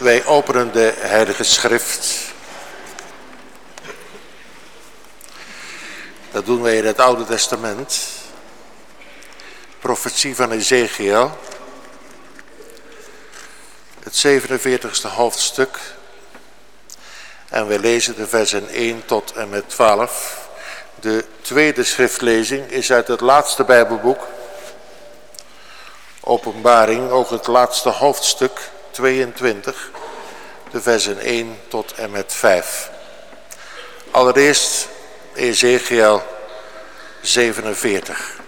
Wij openen de Heilige Schrift. Dat doen wij in het Oude Testament. Profetie van Ezekiel. Het 47ste hoofdstuk. En we lezen de versen 1 tot en met 12. De tweede schriftlezing is uit het laatste Bijbelboek. Openbaring, ook het laatste hoofdstuk, 22, de versen 1 tot en met 5. Allereerst Ezekiel 47.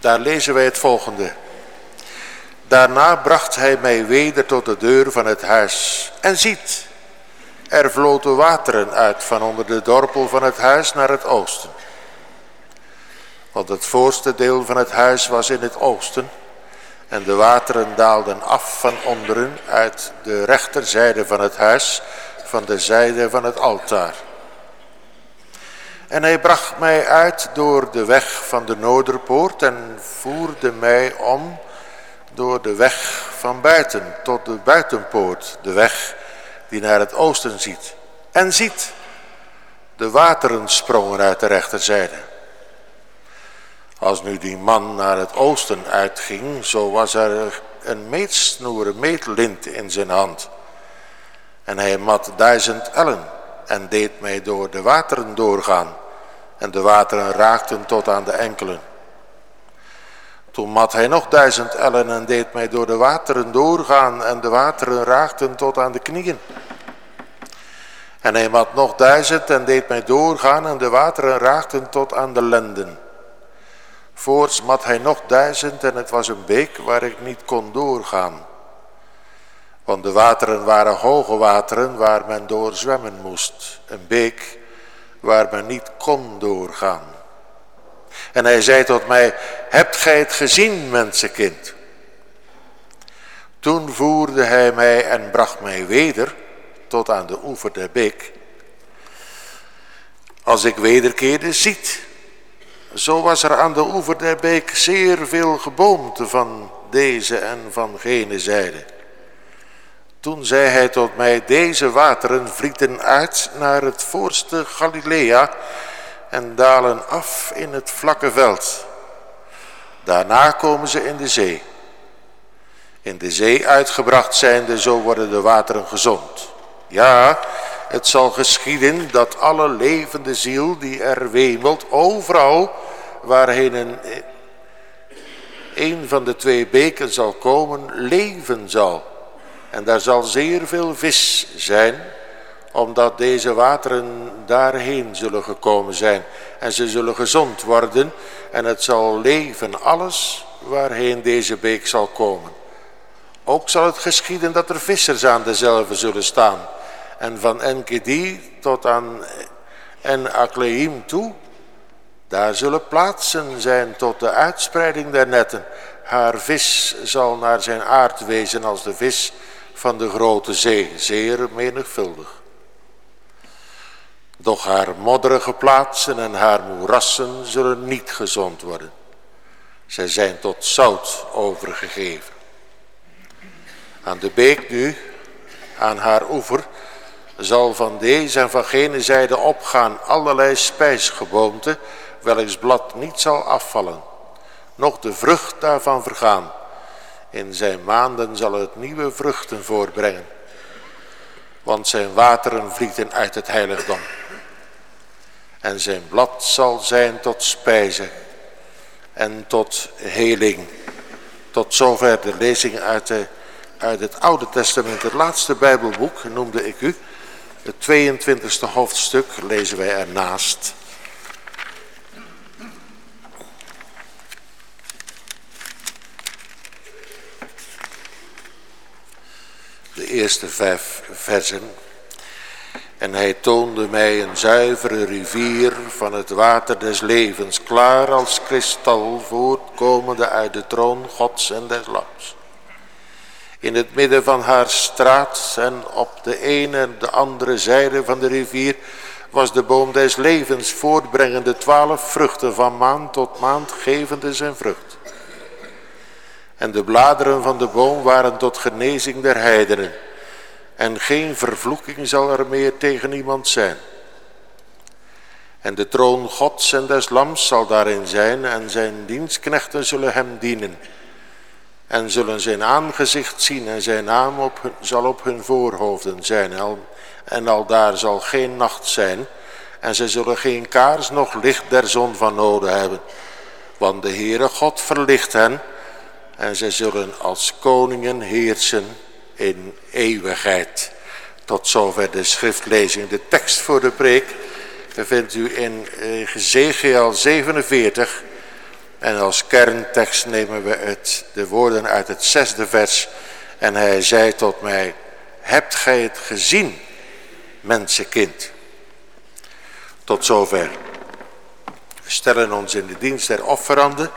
Daar lezen wij het volgende. Daarna bracht hij mij weder tot de deur van het huis. En ziet, er vloten wateren uit van onder de dorpel van het huis naar het oosten. Want het voorste deel van het huis was in het oosten. En de wateren daalden af van onderen uit de rechterzijde van het huis, van de zijde van het altaar. En hij bracht mij uit door de weg van de Noorderpoort en voerde mij om door de weg van buiten tot de buitenpoort, de weg die naar het oosten ziet. En ziet, de wateren sprongen uit de rechterzijde. Als nu die man naar het oosten uitging, zo was er een meetsnoer, een meetlint in zijn hand. En hij mat duizend ellen en deed mij door de wateren doorgaan. En de wateren raakten tot aan de enkelen. Toen mat hij nog duizend ellen en deed mij door de wateren doorgaan en de wateren raakten tot aan de knieën. En hij mat nog duizend en deed mij doorgaan en de wateren raakten tot aan de lenden. Voorts mat hij nog duizend en het was een beek waar ik niet kon doorgaan. Want de wateren waren hoge wateren waar men door zwemmen moest. Een beek waar men niet kon doorgaan. En hij zei tot mij, hebt gij het gezien, mensenkind? Toen voerde hij mij en bracht mij weder tot aan de oever der beek. Als ik wederkeerde, ziet, zo was er aan de oever der beek zeer veel geboomte van deze en van gene zijde. Toen zei hij tot mij, deze wateren vlieten uit naar het voorste Galilea en dalen af in het vlakke veld. Daarna komen ze in de zee. In de zee uitgebracht zijnde, zo worden de wateren gezond. Ja, het zal geschieden dat alle levende ziel die er wemelt, overal waarheen een, een van de twee beken zal komen, leven zal. En daar zal zeer veel vis zijn, omdat deze wateren daarheen zullen gekomen zijn. En ze zullen gezond worden en het zal leven alles waarheen deze beek zal komen. Ook zal het geschieden dat er vissers aan dezelfde zullen staan. En van Enkedi tot aan En Akleim toe, daar zullen plaatsen zijn tot de uitspreiding der netten. Haar vis zal naar zijn aard wezen als de vis van de grote zee, zeer menigvuldig. Doch haar modderige plaatsen en haar moerassen zullen niet gezond worden. Zij zijn tot zout overgegeven. Aan de beek nu, aan haar oever, zal van deze en van gene zijde opgaan allerlei spijsgeboomte, welks blad niet zal afvallen, noch de vrucht daarvan vergaan. In zijn maanden zal het nieuwe vruchten voorbrengen, want zijn wateren vlieten uit het heiligdom. En zijn blad zal zijn tot spijze en tot heling. Tot zover de lezing uit, de, uit het Oude Testament, het laatste Bijbelboek noemde ik u. Het 22e hoofdstuk lezen wij ernaast. Eerste vijf versen. En hij toonde mij een zuivere rivier van het water des levens, klaar als kristal, voortkomende uit de troon Gods en des Lams. In het midden van haar straat en op de ene en de andere zijde van de rivier was de boom des levens voortbrengende twaalf vruchten van maand tot maand gevende zijn vrucht. En de bladeren van de boom waren tot genezing der heidenen. En geen vervloeking zal er meer tegen iemand zijn. En de troon Gods en des Lams zal daarin zijn en zijn dienstknechten zullen hem dienen. En zullen zijn aangezicht zien en zijn naam op zal op hun voorhoofden zijn. En al daar zal geen nacht zijn en zij zullen geen kaars nog licht der zon van nodig hebben. Want de Heere God verlicht hen en zij zullen als koningen heersen in eeuwigheid. Tot zover de schriftlezing. De tekst voor de preek vindt u in Ezekiel 47. En als kerntekst nemen we het, de woorden uit het zesde vers. En hij zei tot mij, hebt gij het gezien, mensenkind? Tot zover. We stellen ons in de dienst der offeranden.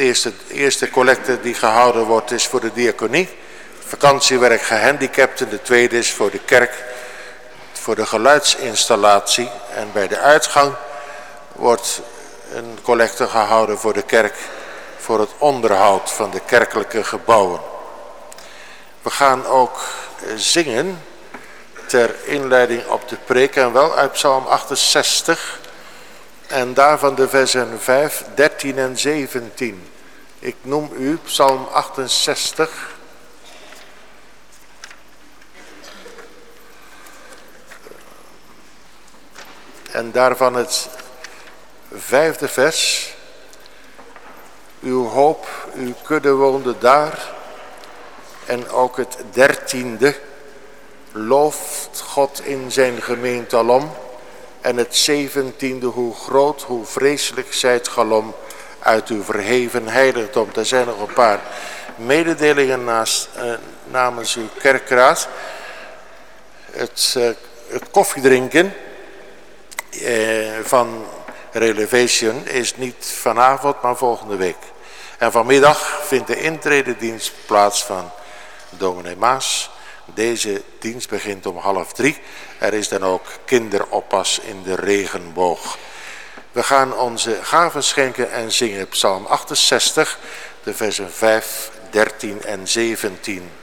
De eerste, eerste collecte die gehouden wordt is voor de diaconie. Vakantiewerk gehandicapten. De tweede is voor de kerk. Voor de geluidsinstallatie. En bij de uitgang wordt een collecte gehouden voor de kerk. Voor het onderhoud van de kerkelijke gebouwen. We gaan ook zingen ter inleiding op de preek en wel uit Psalm 68 en daarvan de versen 5, 13 en 17. Ik noem u Psalm 68. En daarvan het vijfde vers. Uw hoop, uw kudde woonde daar. En ook het dertiende. Looft God in zijn gemeente alom. En het zeventiende, hoe groot, hoe vreselijk zijt galom uit uw verheven heiligdom. Er zijn nog een paar mededelingen naast, eh, namens uw kerkraad. Het, eh, het koffiedrinken eh, van Relevation is niet vanavond, maar volgende week. En vanmiddag vindt de intrededienst plaats van dominee Maas. Deze dienst begint om half drie. Er is dan ook kinderoppas in de regenboog. We gaan onze gaven schenken en zingen psalm 68, de versen 5, 13 en 17.